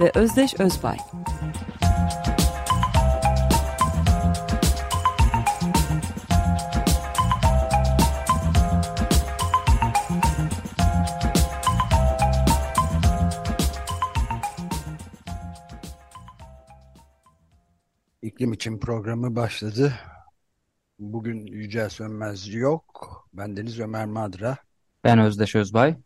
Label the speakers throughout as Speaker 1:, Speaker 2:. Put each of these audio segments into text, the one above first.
Speaker 1: ve Özdeş Özbay.
Speaker 2: İklim için programı başladı. Bugün Yücel Sönmez yok. Bendeniz Ömer Madra.
Speaker 3: Ben Özdeş Özbay.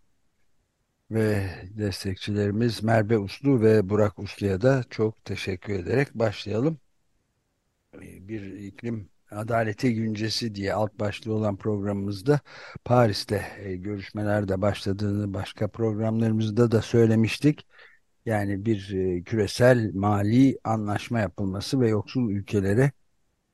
Speaker 2: Ve destekçilerimiz Merve Uslu ve Burak Uslu'ya da çok teşekkür ederek başlayalım. Bir iklim adaleti güncesi diye alt başlığı olan programımızda Paris'te e, görüşmelerde başladığını başka programlarımızda da söylemiştik. Yani bir e, küresel mali anlaşma yapılması ve yoksul ülkelere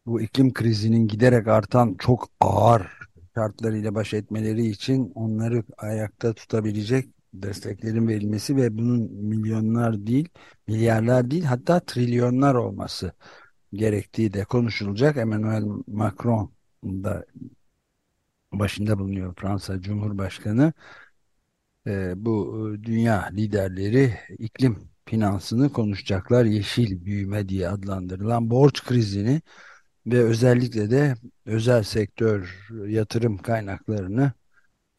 Speaker 2: bu iklim krizinin giderek artan çok ağır şartlarıyla baş etmeleri için onları ayakta tutabilecek desteklerin verilmesi ve bunun milyonlar değil, milyarlar değil hatta trilyonlar olması gerektiği de konuşulacak. Emmanuel Macron da başında bulunuyor Fransa Cumhurbaşkanı. E, bu dünya liderleri iklim finansını konuşacaklar. Yeşil büyüme diye adlandırılan borç krizini ve özellikle de özel sektör yatırım kaynaklarını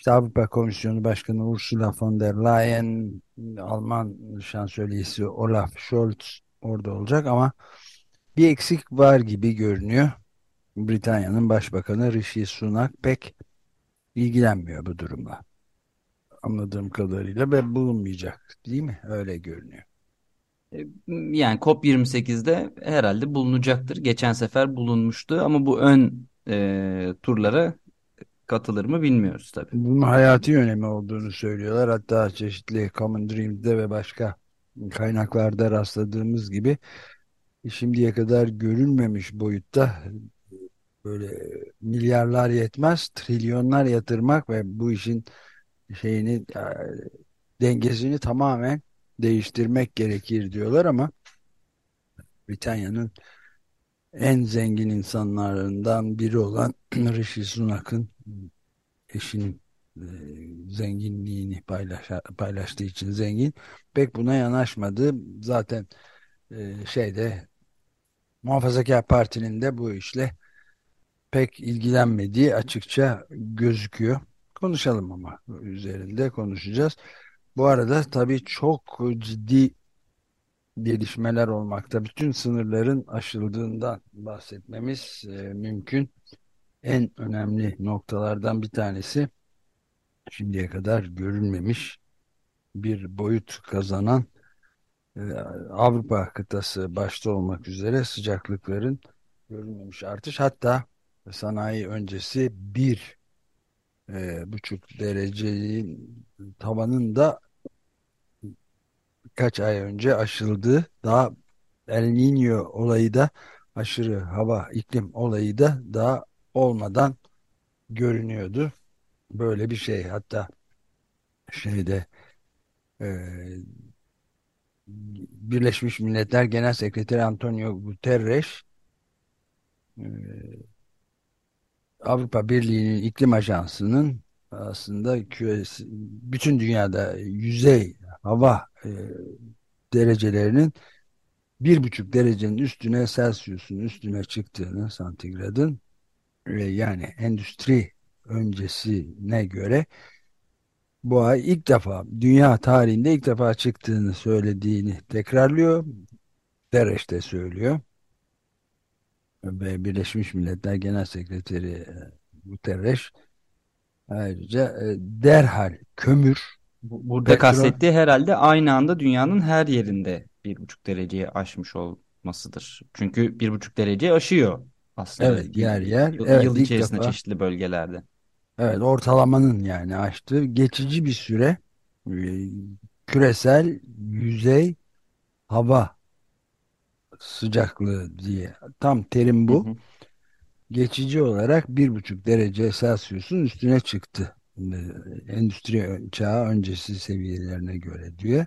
Speaker 2: işte Avrupa Komisyonu Başkanı Ursula von der Leyen, Alman şansölyesi Olaf Scholz orada olacak ama bir eksik var gibi görünüyor. Britanya'nın Başbakanı Rishi Sunak pek ilgilenmiyor bu durumla. Anladığım kadarıyla ve bulunmayacak değil mi? Öyle görünüyor.
Speaker 3: E, yani COP28'de herhalde bulunacaktır. Geçen sefer bulunmuştu ama bu ön e, turlara katılır mı bilmiyoruz tabii.
Speaker 2: Bunun hayati önemi olduğunu söylüyorlar. Hatta çeşitli Common Dream'de ve başka kaynaklarda rastladığımız gibi şimdiye kadar görülmemiş boyutta böyle milyarlar yetmez, trilyonlar yatırmak ve bu işin şeyini e, dengesini tamamen değiştirmek gerekir diyorlar ama Britanya'nın en zengin insanlarından biri olan Rishi Sunak'ın eşinin e, zenginliğini paylaş, paylaştığı için zengin pek buna yanaşmadı. Zaten e, şeyde Muhafazakar Parti'nin de bu işle pek ilgilenmediği açıkça gözüküyor. Konuşalım ama üzerinde konuşacağız. Bu arada tabii çok ciddi gelişmeler olmakta. Bütün sınırların aşıldığından bahsetmemiz e, mümkün. En önemli noktalardan bir tanesi şimdiye kadar görülmemiş bir boyut kazanan e, Avrupa kıtası başta olmak üzere sıcaklıkların görülmemiş artış. Hatta sanayi öncesi bir e, buçuk derecenin tavanında birkaç ay önce aşıldı. Daha El Niño olayı da aşırı hava iklim olayı da daha olmadan görünüyordu. Böyle bir şey hatta şeyde e, Birleşmiş Milletler Genel Sekreteri Antonio Guterres e, Avrupa Birliği'nin iklim ajansının aslında küresi, bütün dünyada yüzey hava e, derecelerinin bir buçuk derecenin üstüne Celsius'un üstüne çıktığını santigradın yani endüstri öncesine göre bu ay ilk defa dünya tarihinde ilk defa çıktığını söylediğini tekrarlıyor. Dereş de söylüyor. Ve Birleşmiş Milletler Genel Sekreteri e, Guterres ayrıca e, derhal kömür
Speaker 3: Burada petrol, kastettiği herhalde aynı anda dünyanın her yerinde bir buçuk dereceyi aşmış olmasıdır. Çünkü bir buçuk dereceyi aşıyor aslında.
Speaker 2: Evet yer yer.
Speaker 3: Yıl,
Speaker 2: evet,
Speaker 3: yıl içerisinde defa, çeşitli bölgelerde.
Speaker 2: Evet ortalamanın yani aştığı geçici bir süre e, küresel yüzey hava sıcaklığı diye tam terim bu. Hı. Geçici olarak bir buçuk derece Celsius'un üstüne çıktı. Endüstri çağı öncesi seviyelerine göre diyor.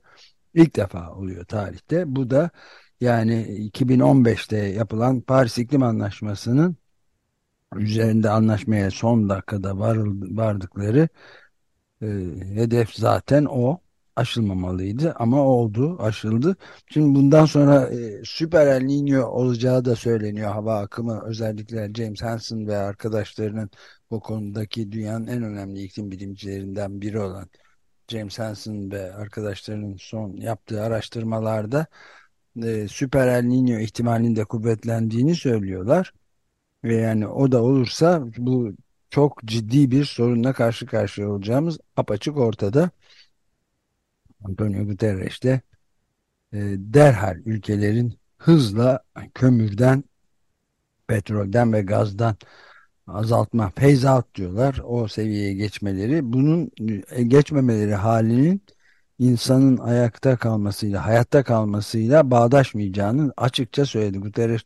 Speaker 2: İlk defa oluyor tarihte. Bu da yani 2015'te yapılan Paris İklim Anlaşması'nın üzerinde anlaşmaya son dakikada vardıkları e, hedef zaten o aşılmamalıydı ama oldu, aşıldı. Şimdi bundan sonra e, süper El Niño olacağı da söyleniyor hava akımı özellikle James Hansen ve arkadaşlarının bu konudaki dünyanın en önemli iklim bilimcilerinden biri olan James Hansen ve arkadaşlarının son yaptığı araştırmalarda e, süper El Niño ihtimalinin de kuvvetlendiğini söylüyorlar. Ve yani o da olursa bu çok ciddi bir sorunla karşı karşıya olacağımız apaçık ortada. Antonio Guterres de e, derhal ülkelerin hızla kömürden, petrolden ve gazdan azaltma, phase out diyorlar. O seviyeye geçmeleri, bunun e, geçmemeleri halinin insanın ayakta kalmasıyla, hayatta kalmasıyla bağdaşmayacağını açıkça söyledi. Guterres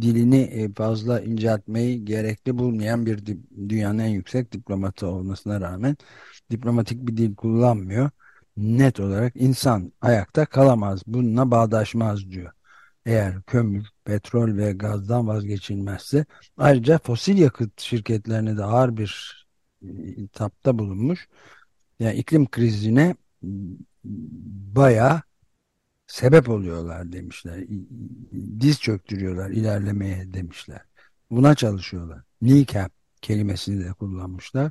Speaker 2: dilini e, fazla inceltmeyi gerekli bulmayan bir dünyanın en yüksek diplomatı olmasına rağmen diplomatik bir dil kullanmıyor. Net olarak insan ayakta kalamaz, bununla bağdaşmaz diyor. Eğer kömür, petrol ve gazdan vazgeçilmezse ayrıca fosil yakıt şirketlerine de ağır bir hitapta bulunmuş. Yani iklim krizine bayağı sebep oluyorlar demişler. Diz çöktürüyorlar ilerlemeye demişler. Buna çalışıyorlar. Kneecap kelimesini de kullanmışlar.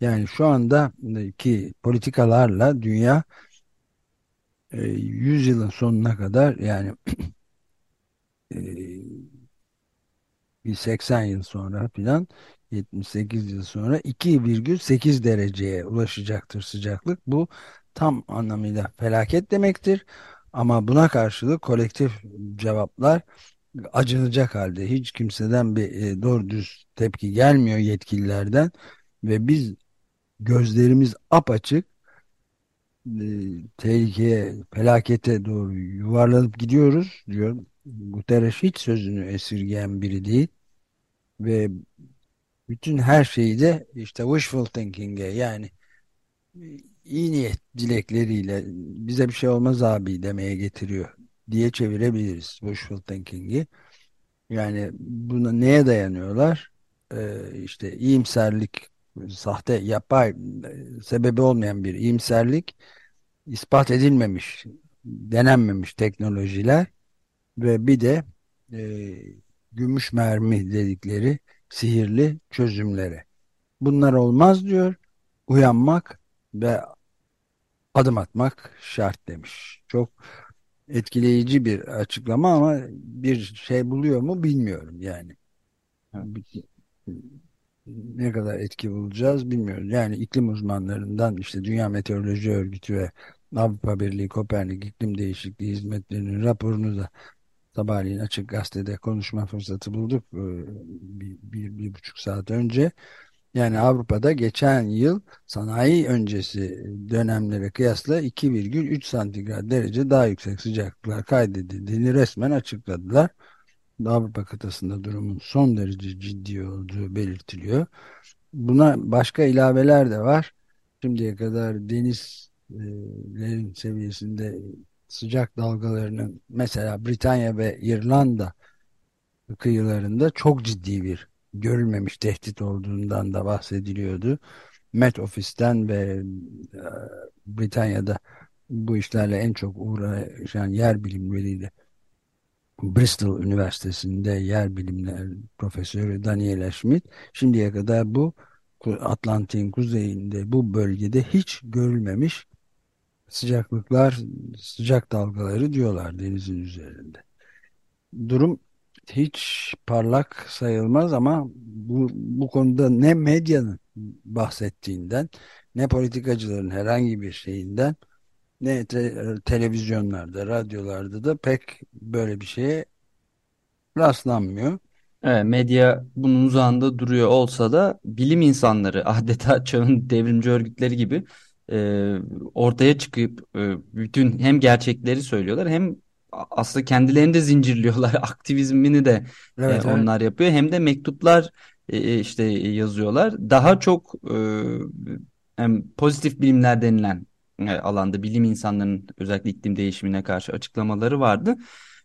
Speaker 2: Yani şu andaki politikalarla dünya 100 e, yılın sonuna kadar yani 80 e, yıl sonra filan 78 yıl sonra 2,8 dereceye ulaşacaktır sıcaklık. Bu tam anlamıyla felaket demektir. Ama buna karşılık kolektif cevaplar acınacak halde. Hiç kimseden bir e, doğru düz tepki gelmiyor yetkililerden ve biz gözlerimiz apaçık e, tehlikeye, felakete doğru yuvarlanıp gidiyoruz diyor. Guterres hiç sözünü esirgeyen biri değil ve bütün her şeyi de işte wishful thinking'e yani iyi niyet dilekleriyle bize bir şey olmaz abi demeye getiriyor diye çevirebiliriz wishful thinking'i. Yani buna neye dayanıyorlar? Ee, işte iyimserlik, sahte, yapay, sebebi olmayan bir iyimserlik, ispat edilmemiş, denenmemiş teknolojiler ve bir de e, gümüş mermi dedikleri sihirli çözümlere. Bunlar olmaz diyor. Uyanmak ve adım atmak şart demiş. Çok etkileyici bir açıklama ama bir şey buluyor mu bilmiyorum yani. Ne kadar etki bulacağız bilmiyoruz. Yani iklim uzmanlarından işte Dünya Meteoroloji Örgütü ve Avrupa Birliği Kopernik İklim Değişikliği Hizmetlerinin raporunu da sabahleyin Açık Gazete'de konuşma fırsatı bulduk e, bir, bir, bir buçuk saat önce. Yani Avrupa'da geçen yıl sanayi öncesi dönemlere kıyasla 2,3 santigrat derece daha yüksek sıcaklıklar kaydedildiğini resmen açıkladılar. Avrupa kıtasında durumun son derece ciddi olduğu belirtiliyor. Buna başka ilaveler de var. Şimdiye kadar denizlerin seviyesinde sıcak dalgalarının mesela Britanya ve İrlanda kıyılarında çok ciddi bir görülmemiş tehdit olduğundan da bahsediliyordu. Met Office'ten ve e, Britanya'da bu işlerle en çok uğraşan yer bilimleriyle Bristol Üniversitesi'nde yer bilimler profesörü Daniela Schmidt şimdiye kadar bu Atlantik'in kuzeyinde bu bölgede hiç görülmemiş sıcaklıklar, sıcak dalgaları diyorlar denizin üzerinde. Durum hiç parlak sayılmaz ama bu, bu konuda ne medyanın bahsettiğinden ne politikacıların herhangi bir şeyinden ne te televizyonlarda, radyolarda da pek böyle bir şeye rastlanmıyor.
Speaker 3: Evet, medya bunun uzağında duruyor olsa da bilim insanları adeta çağın devrimci örgütleri gibi e, ortaya çıkıp e, bütün hem gerçekleri söylüyorlar hem aslında kendilerini de zincirliyorlar. Aktivizmini de e,
Speaker 2: Evet, evet.
Speaker 3: onlar yapıyor. Hem de mektuplar e, işte yazıyorlar. Daha çok e, hem pozitif bilimler denilen e, alanda bilim insanlarının özellikle iklim değişimine karşı açıklamaları vardı.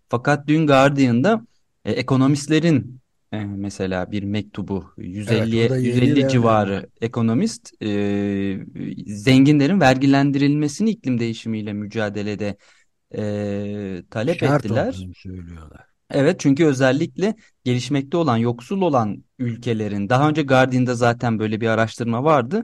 Speaker 3: Fakat dün Guardian'da e, ekonomistlerin e, mesela bir mektubu
Speaker 2: Evet,
Speaker 3: 150'ye
Speaker 2: o da yeni
Speaker 3: 150
Speaker 2: ve
Speaker 3: civarı ekonomist e, zenginlerin vergilendirilmesini iklim değişimiyle mücadelede e, talep
Speaker 2: Şart
Speaker 3: ettiler.
Speaker 2: söylüyorlar.
Speaker 3: Evet çünkü özellikle gelişmekte olan, yoksul olan ülkelerin, daha önce Guardian'da zaten böyle bir araştırma vardı.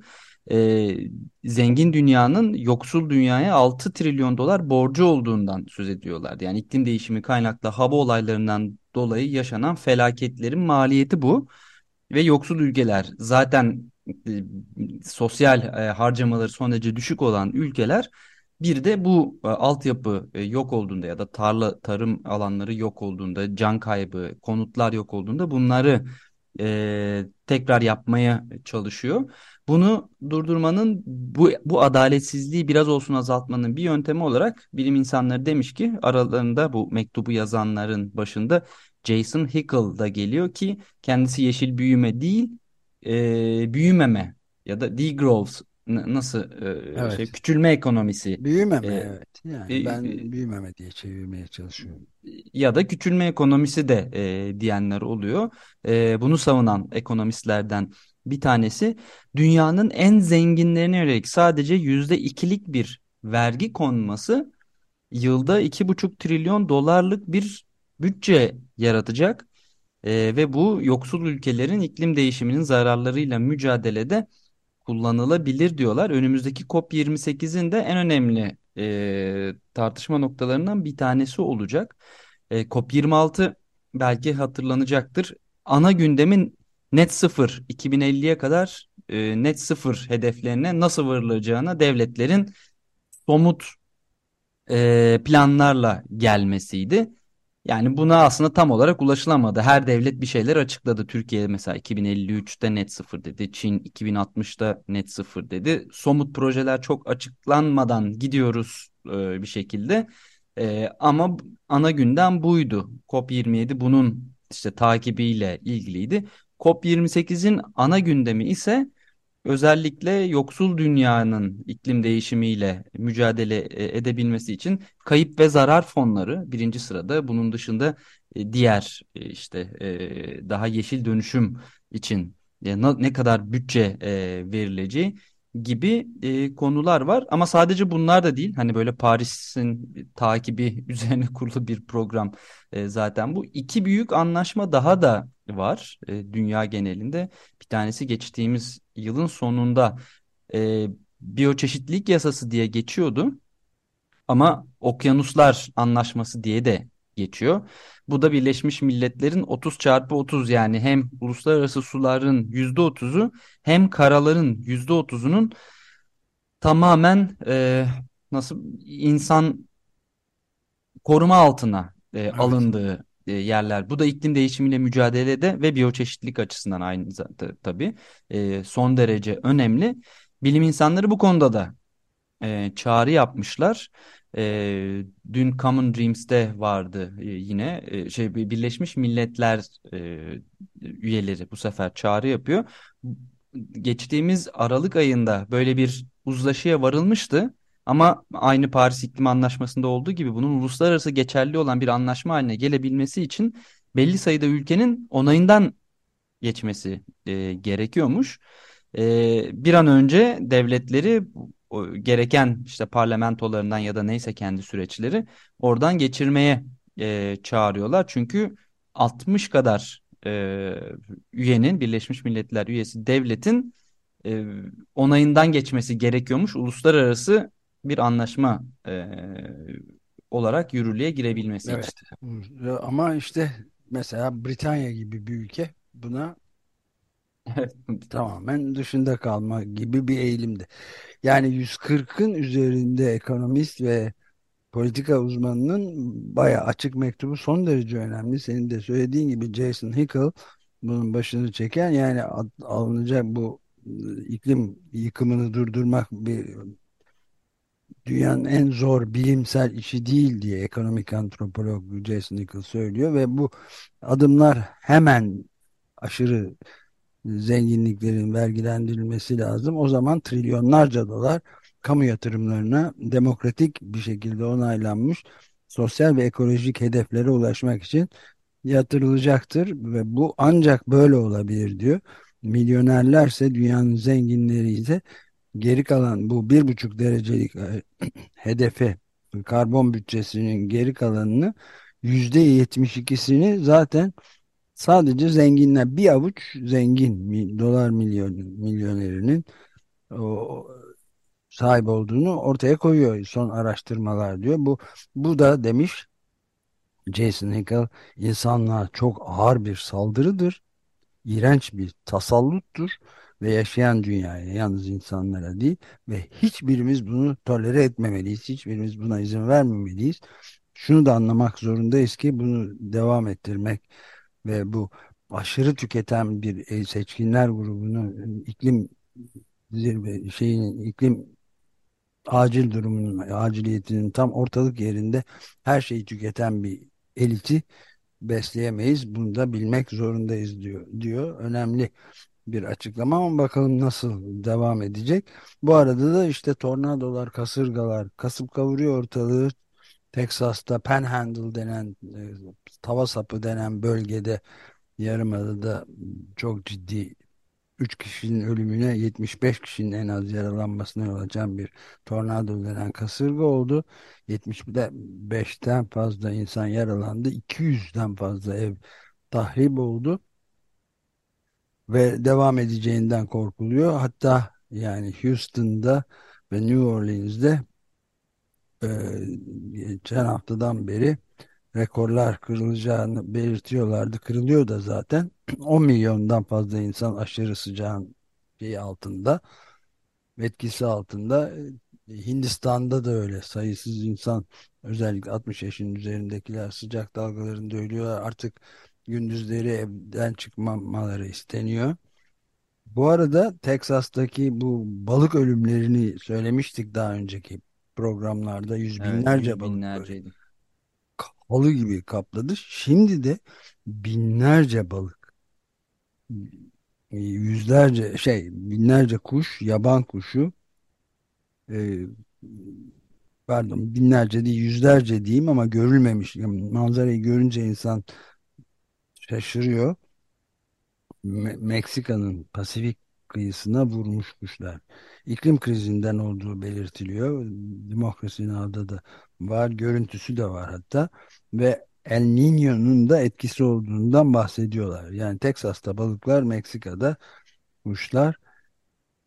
Speaker 3: Ee, zengin dünyanın yoksul dünyaya 6 trilyon dolar borcu olduğundan söz ediyorlardı. Yani iklim değişimi kaynaklı hava olaylarından dolayı yaşanan felaketlerin maliyeti bu. Ve yoksul ülkeler zaten e, sosyal e, harcamaları son derece düşük olan ülkeler bir de bu e, altyapı e, yok olduğunda ya da tarla tarım alanları yok olduğunda, can kaybı, konutlar yok olduğunda bunları e, tekrar yapmaya çalışıyor. Bunu durdurmanın bu, bu adaletsizliği biraz olsun azaltmanın bir yöntemi olarak bilim insanları demiş ki aralarında bu mektubu yazanların başında Jason Hickel da geliyor ki kendisi yeşil büyüme değil e, büyümeme ya da degrowth nasıl e, şey
Speaker 2: Evet.
Speaker 3: küçülme ekonomisi
Speaker 2: Büyümeme
Speaker 3: e,
Speaker 2: evet. Yani ben
Speaker 3: e,
Speaker 2: büyümeme diye çevirmeye çalışıyorum.
Speaker 3: ya da küçülme ekonomisi de e, diyenler oluyor. E, bunu savunan ekonomistlerden bir tanesi dünyanın en zenginlerine yönelik sadece yüzde ikilik bir vergi konması yılda iki buçuk trilyon dolarlık bir bütçe yaratacak. E, ve bu yoksul ülkelerin iklim değişiminin zararlarıyla mücadelede kullanılabilir diyorlar. Önümüzdeki COP28'in de en önemli e, tartışma noktalarından bir tanesi olacak. E, COP26 belki hatırlanacaktır. Ana gündemin net sıfır 2050'ye kadar e, net sıfır hedeflerine nasıl varılacağına devletlerin somut e, planlarla gelmesiydi. Yani buna aslında tam olarak ulaşılamadı. Her devlet bir şeyler açıkladı. Türkiye mesela 2053'te net sıfır dedi. Çin 2060'ta net sıfır dedi. Somut projeler çok açıklanmadan gidiyoruz e, bir şekilde. E, ama ana gündem buydu. COP27 bunun işte takibiyle ilgiliydi. COP28'in ana gündemi ise özellikle yoksul dünyanın iklim değişimiyle mücadele e, edebilmesi için kayıp ve zarar fonları birinci sırada. Bunun dışında e, diğer e, işte daha yeşil dönüşüm için ne kadar bütçe verileceği gibi konular var. Ama sadece bunlar da değil. Hani böyle Paris'in takibi üzerine kurulu bir program zaten bu. İki büyük anlaşma daha da var e, dünya genelinde. Bir tanesi geçtiğimiz yılın sonunda e, biyoçeşitlilik yasası diye geçiyordu. Ama Okyanuslar Anlaşması diye de geçiyor. Bu da Birleşmiş Milletler'in 30 çarpı 30 yani hem uluslararası suların %30'u hem karaların %30'unun tamamen e, nasıl insan koruma altına e,
Speaker 2: Evet.
Speaker 3: alındığı yerler. Bu da iklim değişimiyle mücadelede ve biyoçeşitlilik açısından aynı tabii e, son derece önemli. Bilim insanları bu konuda da e, çağrı yapmışlar. E, dün Common Dreams'te vardı e, yine e, şey Birleşmiş Milletler e, üyeleri bu sefer çağrı yapıyor. Geçtiğimiz Aralık ayında böyle bir uzlaşıya varılmıştı. Ama aynı Paris İklim Anlaşması'nda olduğu gibi bunun uluslararası geçerli olan bir anlaşma haline gelebilmesi için belli sayıda ülkenin onayından geçmesi e, gerekiyormuş. E, bir an önce devletleri o, gereken işte parlamentolarından ya da neyse kendi süreçleri oradan geçirmeye e, çağırıyorlar. Çünkü 60 kadar e, üyenin Birleşmiş Milletler üyesi devletin e, onayından geçmesi gerekiyormuş. Uluslararası bir anlaşma e, olarak yürürlüğe girebilmesi
Speaker 2: Evet.
Speaker 3: için.
Speaker 2: Ama işte mesela Britanya gibi bir ülke buna tamamen dışında kalma gibi bir eğilimde. Yani 140'ın üzerinde ekonomist ve politika uzmanının bayağı açık mektubu son derece önemli. Senin de söylediğin gibi Jason Hickel bunun başını çeken yani al- alınacak bu iklim yıkımını durdurmak bir dünyanın en zor bilimsel işi değil diye ekonomik antropolog Jason Nichols söylüyor ve bu adımlar hemen aşırı zenginliklerin vergilendirilmesi lazım. O zaman trilyonlarca dolar kamu yatırımlarına demokratik bir şekilde onaylanmış sosyal ve ekolojik hedeflere ulaşmak için yatırılacaktır ve bu ancak böyle olabilir diyor. Milyonerlerse dünyanın zenginleri ise geri kalan bu bir buçuk derecelik e, hedefe karbon bütçesinin geri kalanını yüzde yetmiş ikisini zaten sadece zenginler bir avuç zengin dolar milyon milyonerinin o sahip olduğunu ortaya koyuyor son araştırmalar diyor. Bu bu da demiş Jason Hickel insanlığa çok ağır bir saldırıdır. iğrenç bir tasalluttur ve yaşayan dünyaya yalnız insanlara değil ve hiçbirimiz bunu tolere etmemeliyiz. Hiçbirimiz buna izin vermemeliyiz. Şunu da anlamak zorundayız ki bunu devam ettirmek ve bu aşırı tüketen bir seçkinler grubunu iklim zirve şeyin iklim acil durumunun aciliyetinin tam ortalık yerinde her şeyi tüketen bir eliti besleyemeyiz. Bunu da bilmek zorundayız diyor. diyor. Önemli bir açıklama ama bakalım nasıl devam edecek. Bu arada da işte tornadolar, kasırgalar kasıp kavuruyor ortalığı. Texas'ta Panhandle denen e, tava sapı denen bölgede Yarımada'da çok ciddi 3 kişinin ölümüne 75 kişinin en az yaralanmasına yol açan bir tornado denen kasırga oldu. 75'ten fazla insan yaralandı. 200'den fazla ev tahrip oldu. Ve devam edeceğinden korkuluyor. Hatta yani Houston'da ve New Orleans'de e, geçen haftadan beri rekorlar kırılacağını belirtiyorlardı. Kırılıyor da zaten. 10 milyondan fazla insan aşırı sıcağın şeyi altında etkisi altında. Hindistan'da da öyle sayısız insan özellikle 60 yaşın üzerindekiler sıcak dalgalarında ölüyorlar. Artık gündüzleri evden çıkmamaları isteniyor. Bu arada Teksas'taki bu balık ölümlerini söylemiştik daha önceki programlarda yüz binlerce
Speaker 3: evet,
Speaker 2: balık
Speaker 3: binlerceydi
Speaker 2: halı gibi kapladı. Şimdi de binlerce balık, yüzlerce şey, binlerce kuş, yaban kuşu, e, pardon binlerce değil yüzlerce diyeyim ama görülmemiş. Yani manzarayı görünce insan şaşırıyor. Me Meksika'nın Pasifik kıyısına vurmuş kuşlar. İklim krizinden olduğu belirtiliyor. Demokrasi Now'da da var. Görüntüsü de var hatta. Ve El Niño'nun da etkisi olduğundan bahsediyorlar. Yani Teksas'ta balıklar, Meksika'da kuşlar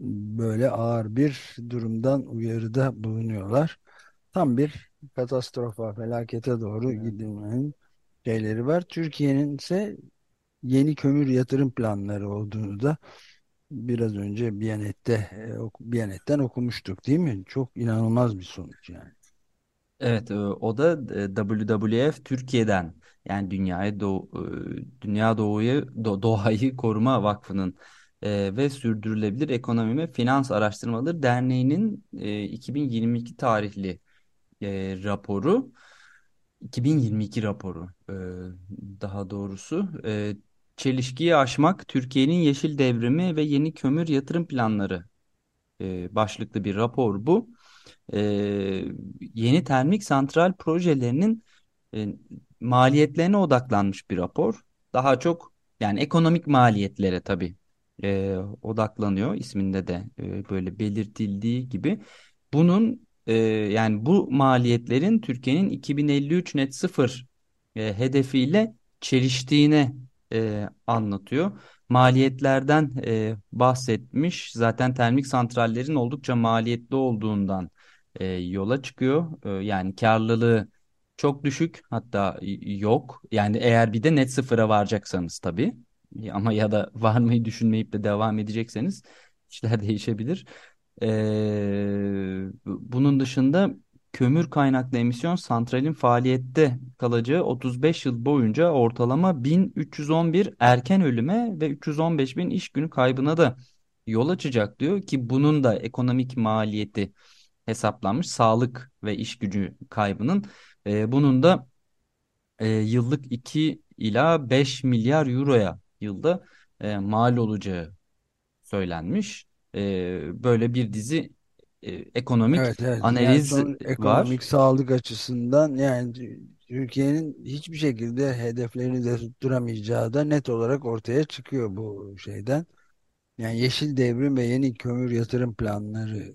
Speaker 2: böyle ağır bir durumdan uyarıda bulunuyorlar. Tam bir katastrofa, felakete doğru evet. gidilmenin şeyleri var. Türkiye'nin ise yeni kömür yatırım planları olduğunu da biraz önce Biyanet'te e, Biyanet'ten okumuştuk değil mi? Çok inanılmaz bir sonuç yani.
Speaker 3: Evet, e, o da e, WWF Türkiye'den yani Dünyayı Doğu, Dünya Doğu'yu Doğayı Koruma Vakfı'nın ve Sürdürülebilir Ekonomi ve Finans Araştırmaları Derneği'nin 2022 tarihli raporu 2022 raporu daha doğrusu Çelişkiyi aşmak, Türkiye'nin yeşil devrimi ve yeni kömür yatırım planları e, başlıklı bir rapor bu. E, yeni termik santral projelerinin e, maliyetlerine odaklanmış bir rapor. Daha çok yani ekonomik maliyetlere tabii e, odaklanıyor. İsminde de e, böyle belirtildiği gibi. Bunun e, yani bu maliyetlerin Türkiye'nin 2053 net sıfır e, hedefiyle çeliştiğine e, anlatıyor. Maliyetlerden e, bahsetmiş. Zaten termik santrallerin oldukça maliyetli olduğundan e, yola çıkıyor. E, yani karlılığı çok düşük hatta yok. Yani eğer bir de net sıfıra varacaksanız tabii. Ama ya da varmayı düşünmeyip de devam edecekseniz işler değişebilir. Ee, bunun dışında kömür kaynaklı emisyon santralin faaliyette kalacağı 35 yıl boyunca ortalama 1311 erken ölüme ve 315 bin iş günü kaybına da yol açacak diyor ki bunun da ekonomik maliyeti hesaplanmış sağlık ve iş gücü kaybının. E, bunun da e, yıllık 2 ila 5 milyar euroya yılda e, mal olacağı söylenmiş. E, böyle bir dizi e, ekonomik
Speaker 2: Evet, evet. Yani
Speaker 3: analiz
Speaker 2: son
Speaker 3: var.
Speaker 2: ekonomik sağlık açısından yani Türkiye'nin hiçbir şekilde hedeflerini de tutturamayacağı da net olarak ortaya çıkıyor bu şeyden. Yani yeşil devrim ve yeni kömür yatırım planları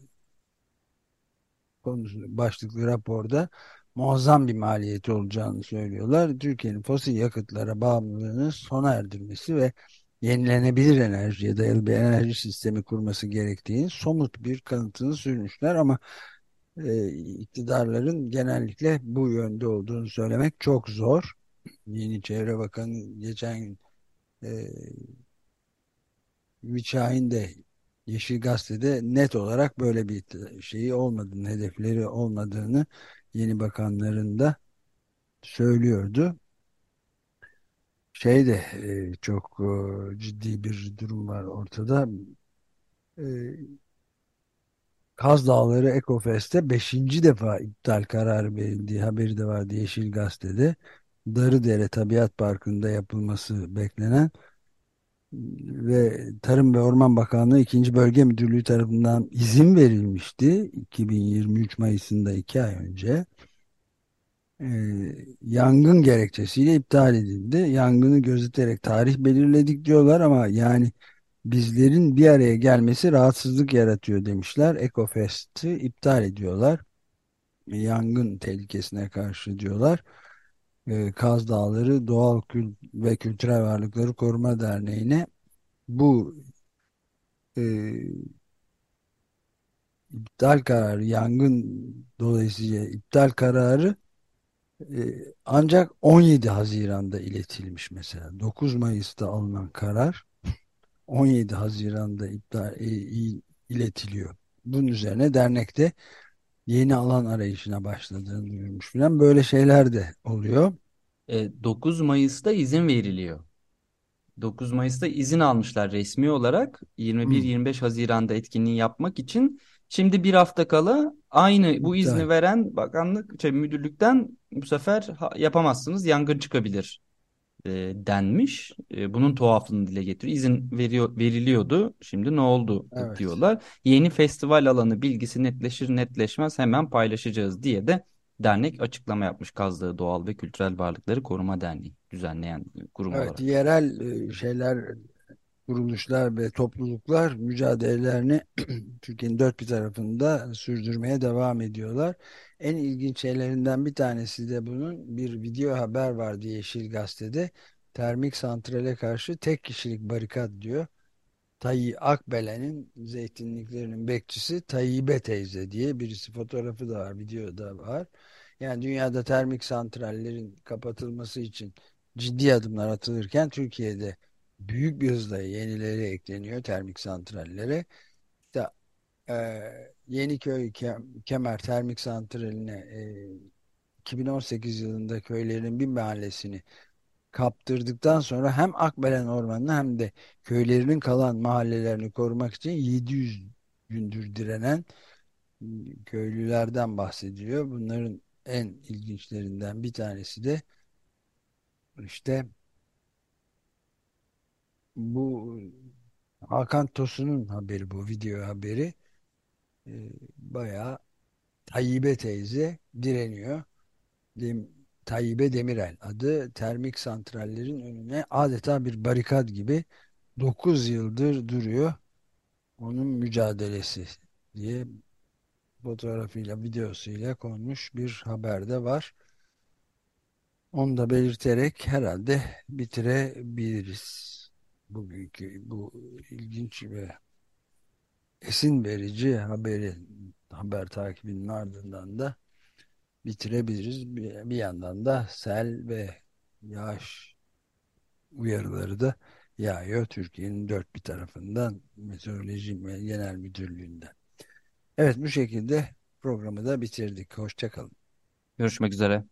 Speaker 2: konusu başlıklı raporda muazzam bir maliyeti olacağını söylüyorlar. Türkiye'nin fosil yakıtlara bağımlılığını sona erdirmesi ve yenilenebilir enerjiye dayalı bir enerji sistemi kurması gerektiğini somut bir kanıtını sürmüşler ama e, iktidarların genellikle bu yönde olduğunu söylemek çok zor. Yeni Çevre Bakanı geçen e, Şahin de Yeşil Gazete'de net olarak böyle bir şeyi olmadığını, hedefleri olmadığını yeni bakanların da söylüyordu. Şey de e, çok e, ciddi bir durum var ortada. E, Kaz Dağları Ekofest'te 5. defa iptal kararı verildiği haberi de vardı Yeşil Gazete'de. Darıdere Tabiat Parkı'nda yapılması beklenen ve Tarım ve Orman Bakanlığı 2. Bölge Müdürlüğü tarafından izin verilmişti 2023 Mayıs'ında 2 ay önce. Ee, yangın gerekçesiyle iptal edildi. Yangını gözeterek tarih belirledik diyorlar ama yani bizlerin bir araya gelmesi rahatsızlık yaratıyor demişler. Ecofest'i iptal ediyorlar. Yangın tehlikesine karşı diyorlar. Ee, Kaz Dağları Doğal Kül ve Kültürel Varlıkları Koruma Derneği'ne bu e, iptal kararı, yangın dolayısıyla iptal kararı e, ancak 17 Haziran'da iletilmiş mesela. 9 Mayıs'ta alınan karar 17 Haziran'da iptal e, iletiliyor. Bunun üzerine dernekte yeni alan arayışına başladığını duyurmuş falan. Böyle şeyler de oluyor.
Speaker 3: E, 9 Mayıs'ta izin veriliyor. 9 Mayıs'ta izin almışlar resmi olarak 21-25 Haziran'da etkinliği yapmak için. Şimdi bir hafta kala aynı bu izni
Speaker 2: İptal.
Speaker 3: veren bakanlık şey, müdürlükten bu sefer yapamazsınız yangın çıkabilir e, denmiş. E, bunun tuhaflığını dile getiriyor. İzin veriyor, veriliyordu. Şimdi ne oldu
Speaker 2: Evet.
Speaker 3: diyorlar. Yeni festival alanı bilgisi netleşir netleşmez hemen paylaşacağız diye de dernek açıklama yapmış. Kazdığı Doğal ve Kültürel Varlıkları Koruma Derneği düzenleyen kurum
Speaker 2: Evet,
Speaker 3: olarak.
Speaker 2: yerel e, şeyler, kuruluşlar ve topluluklar mücadelelerini Türkiye'nin dört bir tarafında sürdürmeye devam ediyorlar. En ilginç şeylerinden bir tanesi de bunun bir video haber vardı Yeşil Gazete'de. Termik santrale karşı tek kişilik barikat diyor. Tayyip Akbelen'in zeytinliklerinin bekçisi Tayyibe teyze diye birisi fotoğrafı da var, video da var. Yani dünyada termik santrallerin kapatılması için ciddi adımlar atılırken Türkiye'de büyük bir hızla yenileri ekleniyor termik santrallere. İşte, e, Yeniköy Kem- Kemer Termik Santrali'ne e, 2018 yılında köylerin bir mahallesini kaptırdıktan sonra hem Akbelen Ormanı'nı hem de köylerinin kalan mahallelerini korumak için 700 gündür direnen köylülerden bahsediliyor. Bunların en ilginçlerinden bir tanesi de işte bu Hakan Tosun'un haberi bu video haberi e, bayağı Tayyip'e teyze direniyor. Dem Tayyip'e Demirel adı termik santrallerin önüne adeta bir barikad gibi 9 yıldır duruyor. Onun mücadelesi diye fotoğrafıyla videosuyla konmuş bir haberde var. Onu da belirterek herhalde bitirebiliriz. Bugünkü bu ilginç ve esin verici haberi haber takibinin ardından da bitirebiliriz. Bir, bir yandan da sel ve yağış uyarıları da yağıyor Türkiye'nin dört bir tarafından Meteoroloji Genel Müdürlüğü'nden. Evet bu şekilde programı da bitirdik. Hoşçakalın.
Speaker 3: Görüşmek üzere.